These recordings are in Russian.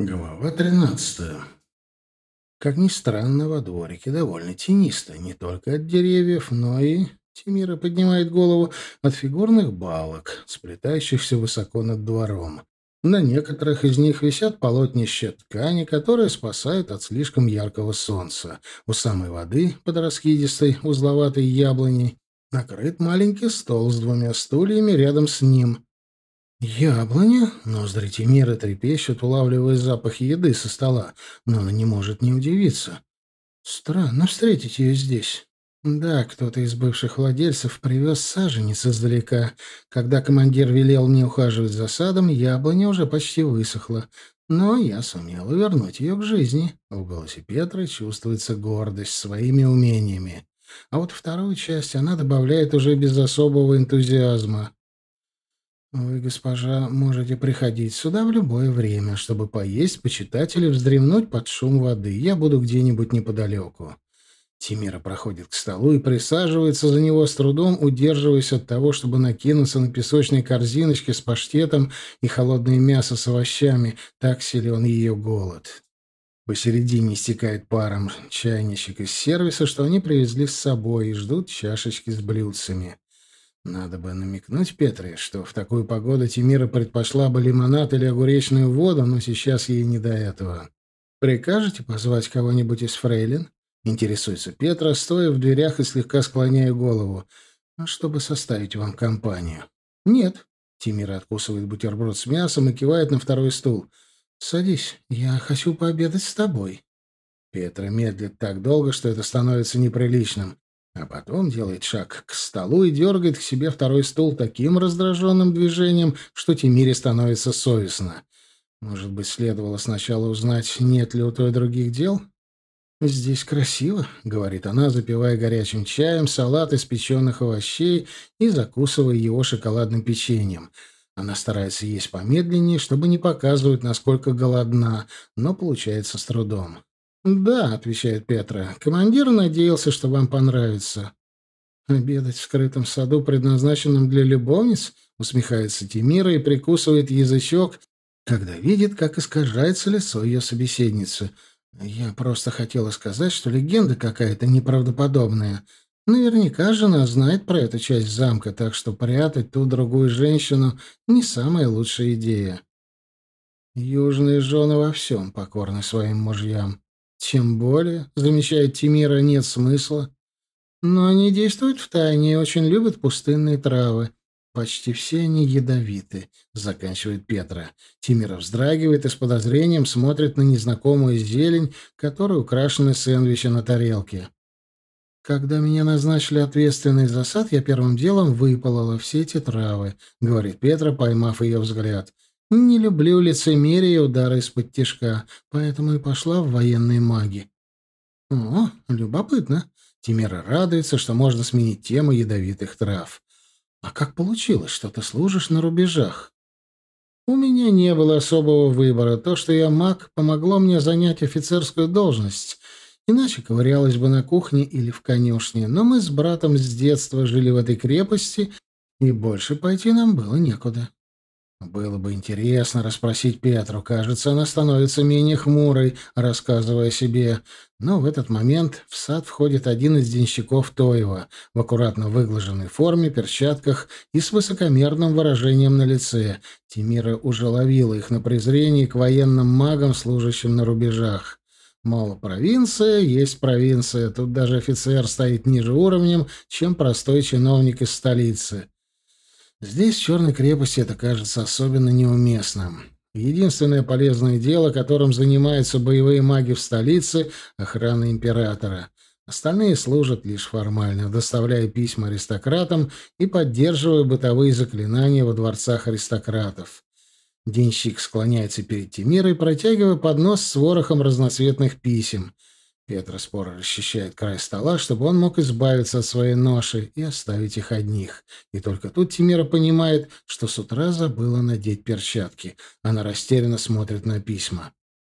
Глава тринадцатая. Как ни странно, во дворике довольно тенисто, не только от деревьев, но и, Тимира поднимает голову, от фигурных балок, сплетающихся высоко над двором. На некоторых из них висят полотнища ткани, которые спасают от слишком яркого солнца. У самой воды, под раскидистой, узловатой яблоней, накрыт маленький стол с двумя стульями рядом с ним — Яблоня? Ноздри Тимира трепещут, улавливая запах еды со стола, но она не может не удивиться. Странно встретить ее здесь. Да, кто-то из бывших владельцев привез саженец издалека. Когда командир велел мне ухаживать за садом, яблоня уже почти высохла. Но я сумел вернуть ее к жизни. В голосе Петра чувствуется гордость своими умениями. А вот вторую часть она добавляет уже без особого энтузиазма. Вы, госпожа, можете приходить сюда в любое время, чтобы поесть, почитать или вздремнуть под шум воды. Я буду где-нибудь неподалеку. Тимира проходит к столу и присаживается за него с трудом, удерживаясь от того, чтобы накинуться на песочные корзиночки с паштетом и холодное мясо с овощами. Так силен ее голод. Посередине стекает паром чайничек из сервиса, что они привезли с собой, и ждут чашечки с блюдцами. Надо бы намекнуть Петре, что в такую погоду Тимира предпочла бы лимонад или огуречную воду, но сейчас ей не до этого. «Прикажете позвать кого-нибудь из фрейлин?» — интересуется Петра, стоя в дверях и слегка склоняя голову. «Ну, «Чтобы составить вам компанию». «Нет». Тимира откусывает бутерброд с мясом и кивает на второй стул. «Садись, я хочу пообедать с тобой». Петра медлит так долго, что это становится неприличным. А потом делает шаг к столу и дергает к себе второй стул таким раздраженным движением, что Тимире становится совестно. Может быть, следовало сначала узнать, нет ли у той других дел? «Здесь красиво», — говорит она, запивая горячим чаем салат из печеных овощей и закусывая его шоколадным печеньем. Она старается есть помедленнее, чтобы не показывать, насколько голодна, но получается с трудом. «Да», — отвечает Петра, — «командир надеялся, что вам понравится». «Обедать в скрытом саду, предназначенном для любовниц?» — усмехается Тимира и прикусывает язычок, когда видит, как искажается лицо ее собеседницы. «Я просто хотела сказать, что легенда какая-то неправдоподобная. Наверняка жена знает про эту часть замка, так что прятать ту другую женщину — не самая лучшая идея». Южные жены во всем покорны своим мужьям. Тем более, замечает Тимира, нет смысла. Но они действуют в тайне и очень любят пустынные травы. Почти все они ядовиты, заканчивает Петра. Тимира вздрагивает и с подозрением смотрит на незнакомую зелень, которой украшены сэндвичи на тарелке. Когда меня назначили ответственный за сад, я первым делом выпалала все эти травы, говорит Петра, поймав ее взгляд. Не люблю лицемерие и удары из-под тишка, поэтому и пошла в военные маги. О, любопытно. Тимира радуется, что можно сменить тему ядовитых трав. А как получилось, что ты служишь на рубежах? У меня не было особого выбора. То, что я маг, помогло мне занять офицерскую должность. Иначе ковырялась бы на кухне или в конюшне. Но мы с братом с детства жили в этой крепости, и больше пойти нам было некуда. Было бы интересно расспросить Петру. Кажется, она становится менее хмурой, рассказывая себе. Но в этот момент в сад входит один из денщиков Тоева в аккуратно выглаженной форме, перчатках и с высокомерным выражением на лице. Тимира уже ловила их на презрении к военным магам, служащим на рубежах. Мол, провинция есть провинция, тут даже офицер стоит ниже уровнем, чем простой чиновник из столицы. Здесь, в Черной крепости, это кажется особенно неуместным. Единственное полезное дело, которым занимаются боевые маги в столице — охрана императора. Остальные служат лишь формально, доставляя письма аристократам и поддерживая бытовые заклинания во дворцах аристократов. Денщик склоняется перед Тимирой, протягивая поднос с ворохом разноцветных писем — Петра споро расчищает край стола, чтобы он мог избавиться от своей ноши и оставить их одних. И только тут Тимира понимает, что с утра забыла надеть перчатки. Она растерянно смотрит на письма.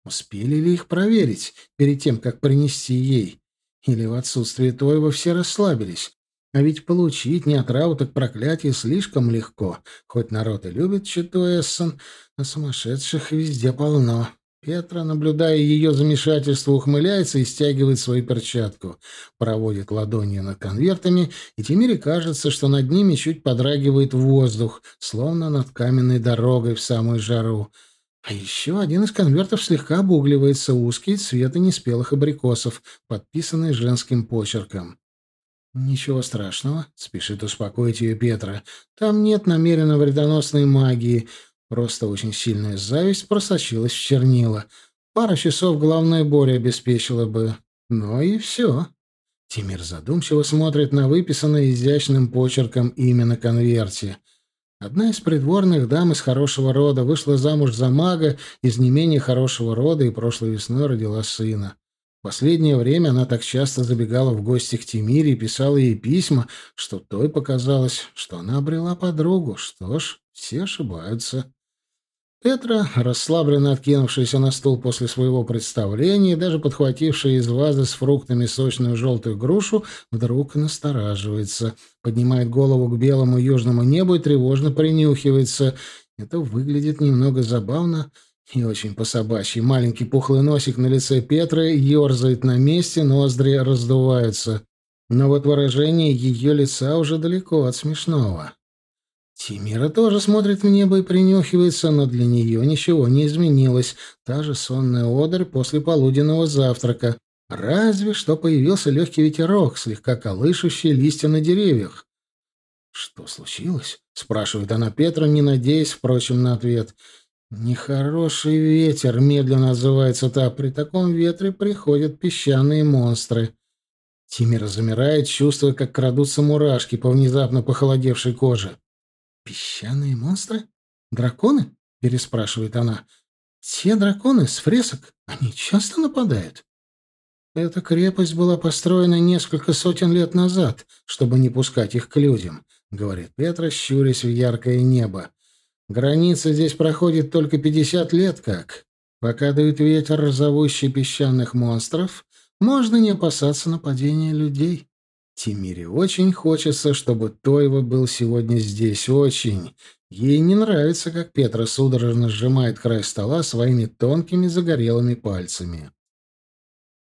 Успели ли их проверить перед тем, как принести ей? Или в отсутствие Тоева все расслабились? А ведь получить не отраву, так проклятие слишком легко. Хоть народ и любит читу а сумасшедших везде полно. Петра, наблюдая ее замешательство, ухмыляется и стягивает свою перчатку. Проводит ладонью над конвертами, и Тимире кажется, что над ними чуть подрагивает воздух, словно над каменной дорогой в самую жару. А еще один из конвертов слегка обугливается, узкий, цвета неспелых абрикосов, подписанный женским почерком. «Ничего страшного», — спешит успокоить ее Петра. «Там нет намеренно вредоносной магии. Просто очень сильная зависть просочилась в чернила. Пара часов головной боли обеспечила бы. Ну и все». Тимир задумчиво смотрит на выписанное изящным почерком имя на конверте. Одна из придворных дам из хорошего рода вышла замуж за мага из не менее хорошего рода и прошлой весной родила сына. В последнее время она так часто забегала в гости к Тимире и писала ей письма, что той показалось, что она обрела подругу. Что ж, все ошибаются. Петра, расслабленно откинувшаяся на стул после своего представления и даже подхватившая из вазы с фруктами сочную желтую грушу, вдруг настораживается, поднимает голову к белому южному небу и тревожно принюхивается. Это выглядит немного забавно, и очень по-собачьи. Маленький пухлый носик на лице Петры ерзает на месте, ноздри раздуваются. Но вот выражение ее лица уже далеко от смешного. Тимира тоже смотрит в небо и принюхивается, но для нее ничего не изменилось. Та же сонная одырь после полуденного завтрака. Разве что появился легкий ветерок, слегка колышущий листья на деревьях. «Что случилось?» — спрашивает она Петра, не надеясь, впрочем, на ответ. Нехороший ветер, медленно отзывается та. При таком ветре приходят песчаные монстры. Тимир замирает, чувствуя, как крадутся мурашки по внезапно похолодевшей коже. «Песчаные монстры? Драконы?» — переспрашивает она. «Те драконы с фресок, они часто нападают?» Эта крепость была построена несколько сотен лет назад, чтобы не пускать их к людям, — говорит Петра, щурясь в яркое небо. Граница здесь проходит только пятьдесят лет как. Пока дует ветер, зовущий песчаных монстров, можно не опасаться нападения людей. Тимире очень хочется, чтобы Тойва был сегодня здесь, очень. Ей не нравится, как Петра судорожно сжимает край стола своими тонкими загорелыми пальцами.